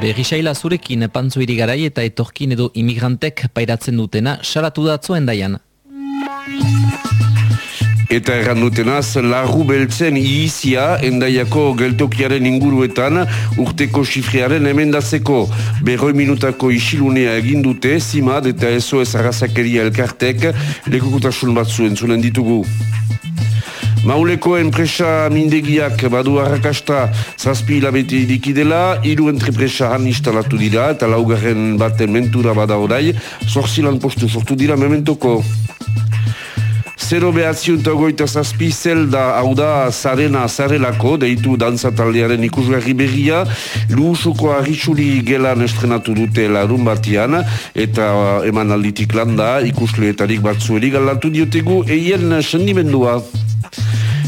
Berrisaila zurekin pantzu irigarai eta etorkin edo imigrantek pairatzen dutena salatu datzuen daian. Eta erran dutenaz, larru beltzen iizia endaiako geltokiaren inguruetan urteko xifrearen emendatzeko. Berroi minutako isilunea egin dute, zimad eta eso ez arrazakeria elkartek lekukutasun batzu entzunen ditugu. Mauleko enpresa mindegiak badu harrakasta zazpi hilabeti dikidela, hiru entrepresa han instalatu dira eta laugarren baten mentura bada orai, zorzilan postu sortu dira mementoko. Zero behatziun eta goita zazpi zelda hau da zarena zarelako, deitu danzataldearen ikusgarri berria, luhusuko arritxuri gelan estrenatu dute larun batian, eta eman alditik landa ikusleetarik batzuerik galatu diotegu eien sendimendua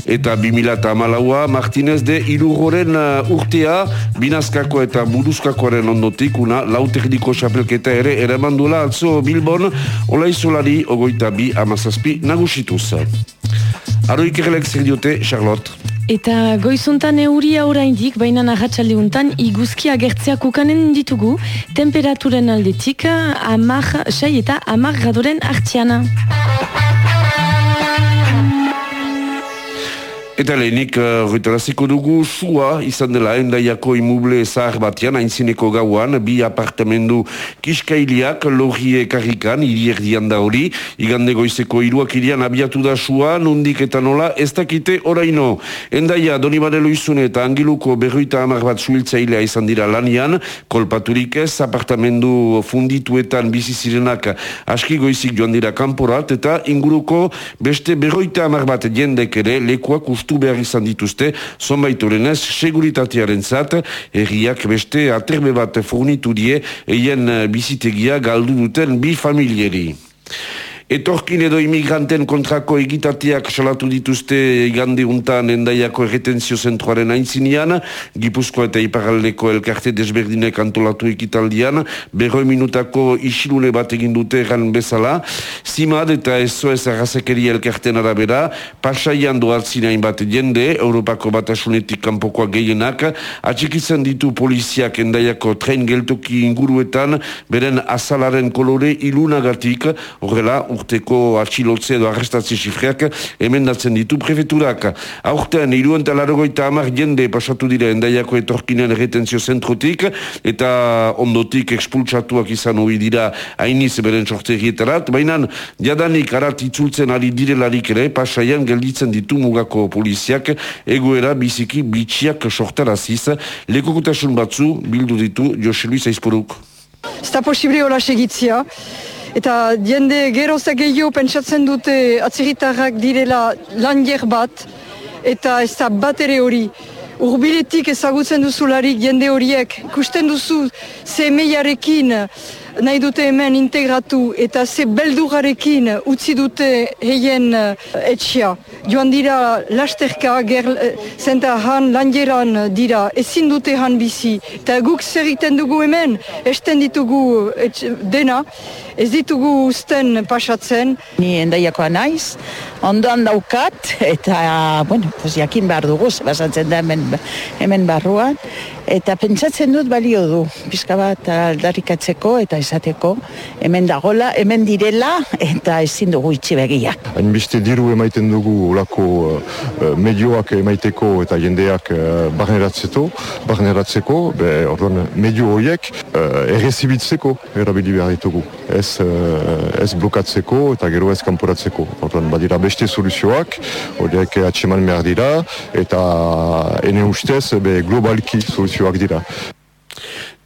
eta 2008a Martinez de Irugoren uh, urtea binazkako eta buruzkakoaren ondotik una lautekniko xapelketa ere ere mandula atzo Bilbon olaizolari ogoita bi amazazpi nagusituz. Aroik errelek zer diote, Charlotte. Eta goizuntan euria oraindik, baina nahatxaldiuntan iguzkia gertzeak ukanen ditugu, temperaturen aldetik, amar, sai eta amar gradoren hartziana. Eta lehenik, uh, dugu, sua izan dela endaiako imuble zahar batean, hainzineko gauan, bi apartamendu kiskailiak, logie karrikan, irierdian da hori, igande goizeko iruak irian abiatu da sua, nundik eta nola, ez dakite oraino. Endaia, doni badelo izune eta angiluko berruita amar bat suiltzailea izan dira lanian, kolpaturik ez, apartamendu fundituetan bizizirenak aski goizik joan dira kanporat, eta inguruko beste berruita amar bat jendek ere, lekuak ustu hartu behar izan dituzte, zonbait ez, seguritatearen zat, erriak beste aterbe bat fornitu die, eien bizitegia galdu duten bi familieri. Etorkin edo imigranten kontrako egitateak salatu dituzte igande untan endaiako erretenzio zentroaren aintzinean, Gipuzko eta Iparaldeko elkarte desberdinek antolatu ekitaldian, berroi minutako isilune bat egin dute egan bezala, zimad eta ez arrazekeri elkarten arabera, pasaian doartzina bat jende, Europako batasunetik kanpokoa gehienak, atxikitzen ditu poliziak endaiako tren geltoki inguruetan, beren azalaren kolore ilunagatik, horrela, urteko atxilotze edo arrestatze xifreak emendatzen ditu prefeturak. Aurten, iruen talarogoita amar jende pasatu dira endaiako etorkinen retenzio zentrotik eta ondotik expultsatuak izan hori dira hainiz beren sorterietarat, baina jadanik arat itzultzen ari direlarik ere, pasaian gelditzen ditu mugako poliziak egoera biziki bitxiak sortaraziz, lekokutasun batzu bildu ditu Jose Luis Aizporuk. Ez da posible hola segitzia. Eta diende gerozak gehiago pentsatzen dute atziritarrak direla langer bat, eta ez da bat ere hori. Urbiletik ezagutzen duzularik jende horiek, ikusten duzu ze meiarekin nahi dute hemen integratu eta ze beldurarekin utzi dute heien etxia. Joan dira lasterka, ger, zenta han langeran dira, ezin dute han bizi. Eta guk zer dugu hemen, esten ditugu dena, ez ditugu usten pasatzen. Ni endaiakoa naiz, ondoan daukat, eta, bueno, pues jakin behar dugu, basatzen da hemen, hemen barruan, eta pentsatzen dut balio du, pizka bat aldarrikatzeko eta esateko, hemen dagola, hemen direla, eta ezin dugu itxi begiak. Hainbiste diru emaiten dugu olako uh, medioak emaiteko eta jendeak uh, barneratzeko, barneratzeko, be, orduan, medio horiek uh, errezibitzeko erabili behar ditugu. Ez, uh, ez blokatzeko eta gero ez kanporatzeko. Orduan, badira beste soluzioak, horiek atseman behar dira, eta ene ustez, be, globalki soluzioak dira.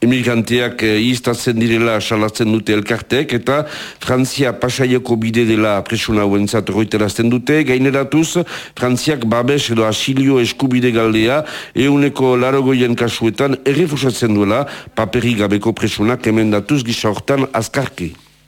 Emigranteak eh, iztatzen direla salatzen dute elkartek eta Frantzia pasaioko bide dela presuna huentzat roiterazten dute. Gaineratuz, Frantziak babes edo asilio eskubide galdea euneko larogoien kasuetan errefusatzen duela paperi gabeko presunak emendatuz gisa hortan azkarki.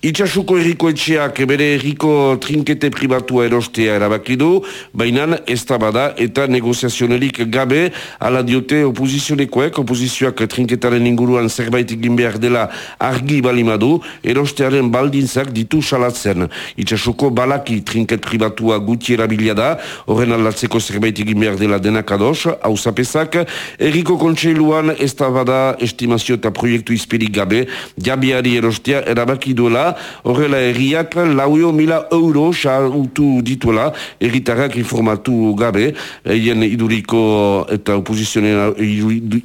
Itxasuko erriko etxeak bere erriko trinkete pribatua erostea erabakidu, baina ez bada eta negoziazionerik gabe ala diote opozizionekoek, opozizioak trinketaren inguruan zerbait egin behar dela argi balimadu, erostearen baldintzak ditu salatzen. Itxasuko balaki trinket pribatua guti erabilia da, horren aldatzeko zerbait egin behar dela denak ados, hau zapezak, erriko kontseiluan ez bada estimazio eta proiektu izpirik gabe, jabiari erostea erabaki duela, horrela erriak lauio mila euro xautu dituela erritarrak informatu gabe. Eien iduriko eta opozizionen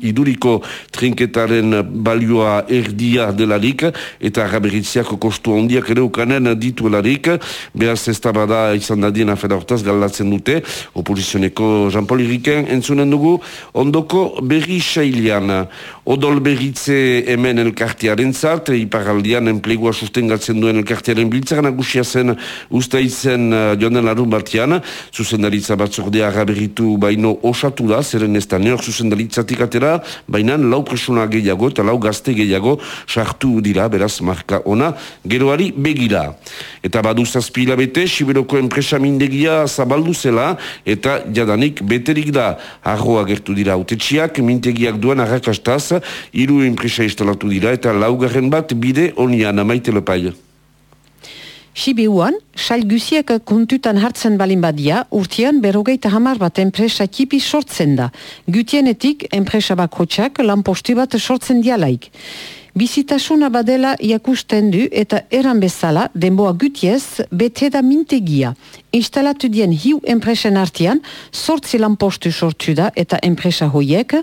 iduriko trinketaren balioa erdia delarik eta raberitziako kostu ondiak ere ukanen dituelarik. Behaz ez tabada izan dadien afera hortaz galdatzen dute. Opozizioneko Jean-Paul Iriken entzunen dugu ondoko berri xailian odol berritze hemen elkartearen zart iparaldian enplegua sustenga antolatzen duen elkartearen biltzak nagusia zen usta izen uh, joan den larun batian, zuzendaritza batzordea raberitu baino osatu da, zeren ez da neok zuzendaritzatik atera, baina lau presuna gehiago eta lau gazte gehiago sartu dira, beraz marka ona, geroari begira. Eta badu zazpila bete, Siberoko enpresa mindegia zabaldu zela, eta jadanik beterik da, arroa gertu dira autetxiak, mintegiak duen arrakastaz, hiru enpresa instalatu dira, eta laugarren bat bide onian, amaite lepai. Sibiuan, sail guziek kontutan hartzen balin badia, urtean berrogeita hamar bat enpresa tipi sortzen da. Gutienetik enpresa bakotxak lanposti bat sortzen dialaik. Bizitasuna badela jakusten du eta eran bezala denboa gutiez bete da mintegia. Instalatu dien hiu enpresen artian, sortzi lanpostu sortu da eta enpresa hoiek,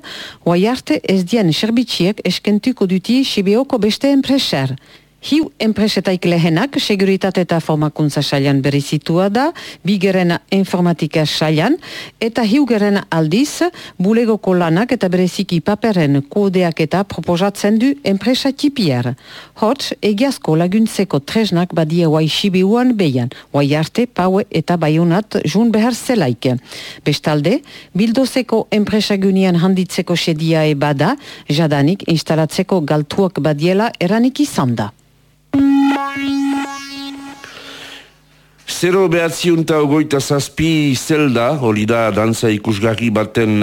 hoai arte ez dien serbitxiek eskentuko duti Sibioko beste enpreser. Hiu enpresetaik lehenak seguritate eta formakuntza sailan berizitua da, bigerena informatika sailan, eta hiugerena aldiz, bulegoko lanak eta bereziki paperen kodeak eta proposatzen du enpresa tipier. Hots, egiazko laguntzeko tresnak badia guai sibiuan behian, guai arte, paue eta baiunat jun behar zelaike. Bestalde, bildozeko enpresa gunian handitzeko sedia e bada, jadanik instalatzeko galtuak badiela eranik izan da. Zero behatziunta ogoita zazpi zelda, hori da danza ikusgarri baten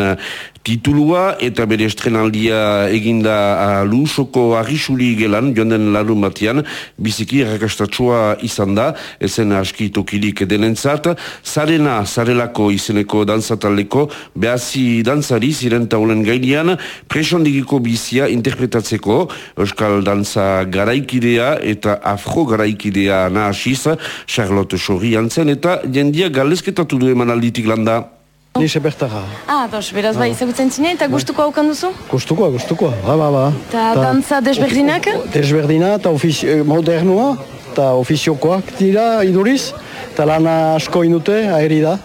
titulua eta bere estrenaldia eginda a lusoko arrisuli gelan, joan den larun batian, biziki errakastatsua izan da, ezen aski tokilik denentzat, zarena, zarelako izeneko danzataleko, behazi danzari ziren taulen gainean, presondigiko bizia interpretatzeko, euskal danza garaikidea eta afro garaikidea nahasiz, Charlotte Chorri antzen, eta jendia galezketatu du eman alditik landa. Ni bertara. Ah, dos, beraz bai, ezagutzen zinen eta gustuko haukan duzu? Gustukoa, gustukoa, ba, ba, ba. Eta dantza desberdinak? Desberdina eta eh, modernua, eta ofiziokoak dira iduriz, eta lana asko inute, aeri da.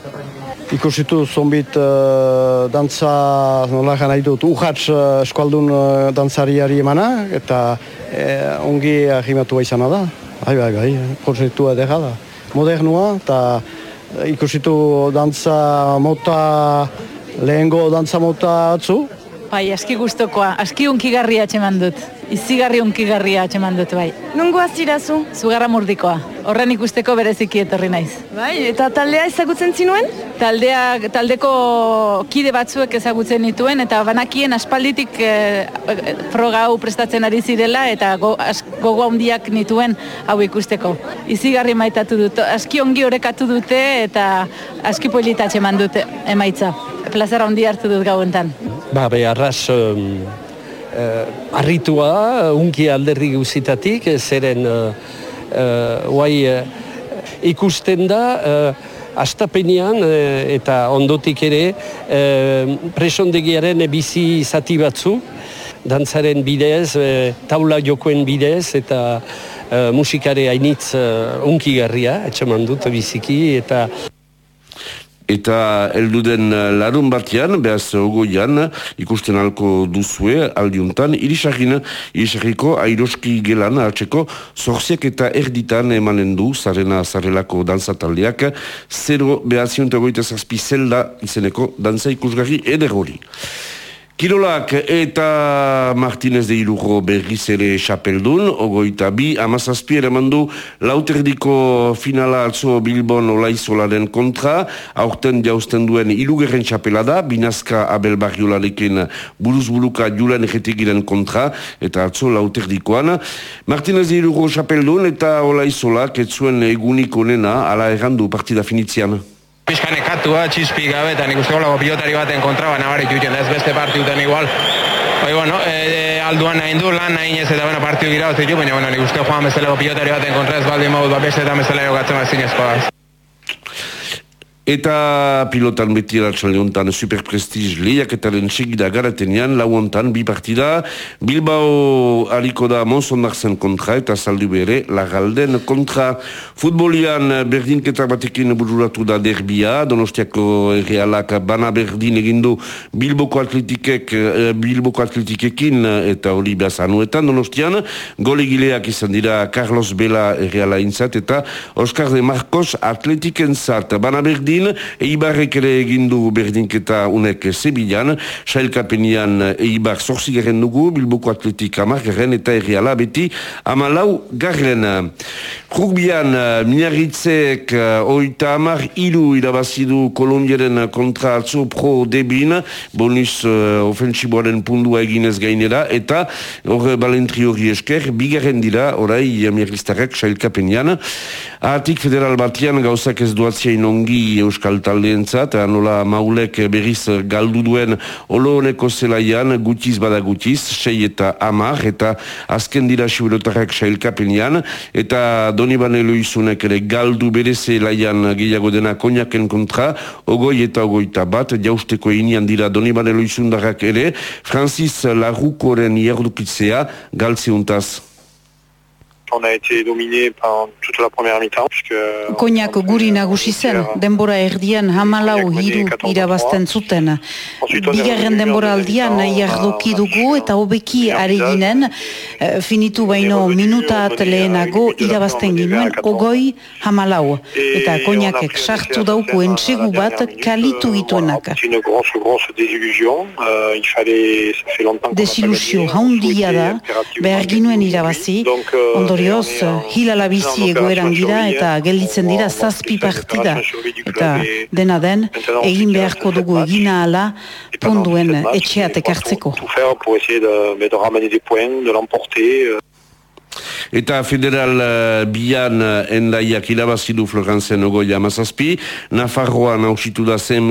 Ikusitu zonbit uh, dantza, nola nahi dut, uhatz uh, eskualdun uh, dantzariari emana, eta uh, ongi ahimatu izana da. Bai, bai, bai, proiektua edera da. Modernua, eta ikusitu dantza mota, lehengo dantza mota atzu? Bai, aski guztokoa, aski unkigarria atxeman dut. Izigarri unkigarria atxeman dut, bai. Nungo azirazu? Zugarra murdikoa. Horren ikusteko bereziki etorri naiz. Bai, eta taldea ezagutzen zinuen? Taldea, taldeko kide batzuek ezagutzen nituen, eta banakien aspalditik e, froga hau prestatzen ari zirela, eta go, gogo handiak nituen hau ikusteko. Izigarri maitatu dut, aski ongi orekatu dute, eta aski politatxe dute emaitza. Plazera handi hartu dut gauentan. Ba, be, arras... Um uh, arritua, unki alderri guzitatik, zeren uh, uh, ikusten da, uh, astapenean eta ondotik ere uh, presondegiaren bizi zati batzu, dantzaren bidez, uh, taula jokoen bidez eta uh, musikare hainitz uh, unki garria, etxeman dut biziki, eta Eta elduden eh, larun batean, behaz ogoian, ikusten alko duzue, aldiuntan, irisagin, irisagiko airoski gelan, hartzeko, zorziak eta erditan emanen du, zarena zarelako danzataldeak, zero behazion eta goita zazpi zelda izeneko danza ikusgarri ederori. Kirolak eta Martinez de Irujo berriz ere xapeldun, ogoita bi, amazazpi ere mandu lauterdiko finala atzo Bilbon olaizolaren kontra, aurten jausten duen irugerren xapelada, binazka Abel Barriolarekin buruz-buruka julen egetegiren kontra, eta atzo lauterdikoan. Martinez de Irujo xapeldun eta olaizolak etzuen egunik onena, ala errandu partida finitzian. Piskan ekatua, txispik gabe, eta nik uste golako pilotari baten kontra, baina barik ez beste partiuten igual. Bai, bueno, e, alduan nahi du, lan nahi ez eta bueno, partiu gira baina bueno, nik uste joan bezaleko pilotari baten kontra, ez baldin maut, ba, beste eta bezala jokatzen bat zinezkoa. Eta pilotan beti eratxalde honetan superprestiz lehiaketaren segida garatenean, lau honetan, bi partida, Bilbao hariko da Monsondarzen kontra eta saldu bere Lagalden kontra. Futbolian berdinketa batekin bururatu da derbia, Donostiako realak bana berdin egindu Bilboko atletikek, eh, Bilboko atletikekin eta hori behazanuetan Donostian, golegileak izan dira Carlos Bela reala inzat eta Oscar de Marcos atletiken zat, bana berdin berdin, Eibarrek ere egindu berdinketa unek Sebilan, sailkapenian Eibar zorzigaren dugu, Bilboko Atletik amargaren eta erriala beti amalau garren. Rugbian, minarritzek oita amar ilu irabazidu Kolondiaren kontra atzo pro debin, bonus uh, ofensiboaren pundua eginez gainera, eta hor balentri hori esker, bigarren dira, orai, mirriztarek, sailkapenian. Atik federal batian gauzak ez duatzia inongi euskal taldeentzat, nola maulek berriz galdu duen olo honeko zelaian, gutiz bada gutiz, sei eta amar, eta azken dira siberotarrak sailkapenean, eta doni banelo izunek ere galdu bere zelaian gehiago dena koniaken kontra, ogoi eta ogoita bat, jausteko inian dira doni banelo izundarrak ere, Francis Larrukoren ierdukitzea, galtzeuntaz on a été dominé pendant toute la première mi-temps. Koniak guri nagusi zen, denbora erdian hamalau hiru irabazten zuten. Bigarren denbora aldian jardoki dugu eta hobeki ari ginen, eh, finitu baino minutat lehenago irabazten ginuen ogoi hamalau. Eta koniakek sartu dauku entsegu bat kalitu gituenak. Desilusio haundia da, behar ginuen irabazi, ondori ondorioz hilala bizi egoeran gira eta gelditzen dira zazpi partida eta dena den egin beharko dugu egina ala ponduen etxeat ekartzeko. Eta federal uh, bian uh, endaiak irabazidu Florenzen ogoi amazazpi, Nafarroa nausitu da zen,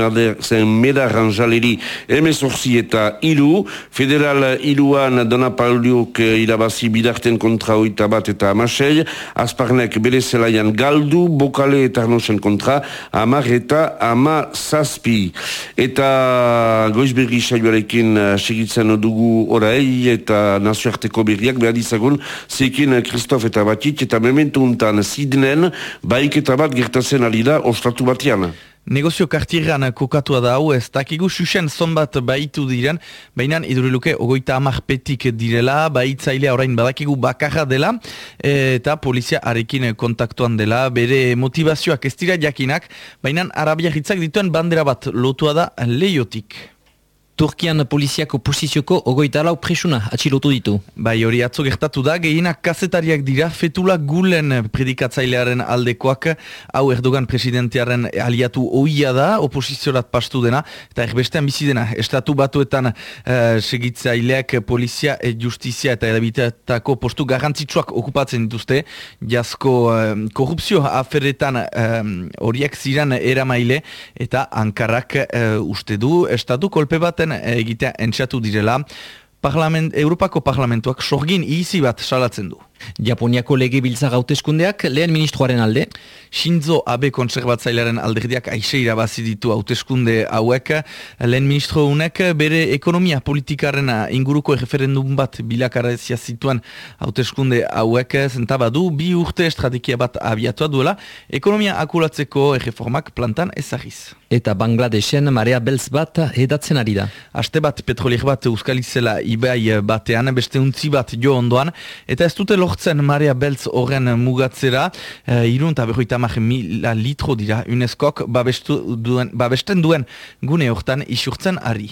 medarran jaleri emezorzi eta iru, federal uh, iruan Dona Pauliuk uh, irabazi bidarten kontra oita bat eta amasei, Azparnek bere zelaian galdu, Bokale eta Arnosen kontra, amar eta ama zazpi. Eta goizberri saioarekin uh, segitzen dugu orai eta nazioarteko berriak behar dizagun, zekin Kristof eta batik eta mementu untan zidnen baik eta bat gertatzen ari da ostatu batian. Negozio kartieran kokatua da hau ez dakigu susen zonbat baitu diren, baina iduriluke ogoita amak petik direla, baitzailea orain badakigu bakarra dela, eta polizia arekin kontaktuan dela, bere motivazioak ez dira jakinak, baina arabia hitzak dituen bandera bat lotua da leiotik. Turkian poliziako posizioko ogoita lau presuna atxilotu ditu. Bai hori atzo gertatu da, gehienak kazetariak dira fetula gulen predikatzailearen aldekoak, hau Erdogan presidentearen aliatu oia da, oposiziorat pastu dena, eta erbestean bizi dena, estatu batuetan uh, segitzaileak polizia e justizia eta erabitetako postu garrantzitsuak okupatzen dituzte, jasko uh, korrupzio aferetan horiek uh, ziren eramaile, eta Ankarak uh, uste du, estatu kolpe bat egitea entxatu direla, Parlament, Europako Parlamentuak sorgin izi bat salatzen du. Japoniako lege biltza gauteskundeak lehen ministroaren alde. Shinzo Abe konservatzailearen alderdiak aixe irabazi ditu hauteskunde hauek. Lehen ministro unek bere ekonomia politikaren inguruko referendum bat bilakarazia zituen hauteskunde hauek zentabadu bi urte estrategia bat abiatua duela ekonomia akulatzeko erreformak plantan ezagiz. Eta Bangladesen marea belz bat edatzen ari da. Aste bat petrolier bat euskalizela ibai batean, beste untzi bat jo ondoan, eta ez dute lortzen marea beltz horren mugatzera, e, irun eta berroita mila litro dira UNESCOk babesten duen gune hortan isurtzen ari.